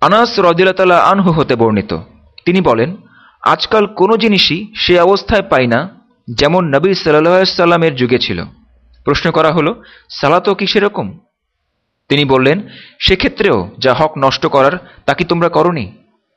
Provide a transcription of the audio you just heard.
আনাস রদিল্লা আনহু হতে বর্ণিত। তিনি বলেন, আজকাল কোনো জিনিসই সে অবস্থায় পাই না যেমন নবী সাল্লামের যুগে ছিল। প্রশ্ন করা হলো, সালাতও কি সেরকম? তিনি বললেন, সেক্ষেত্রেও যা হক নষ্ট করার তা কি তোমরা করনি?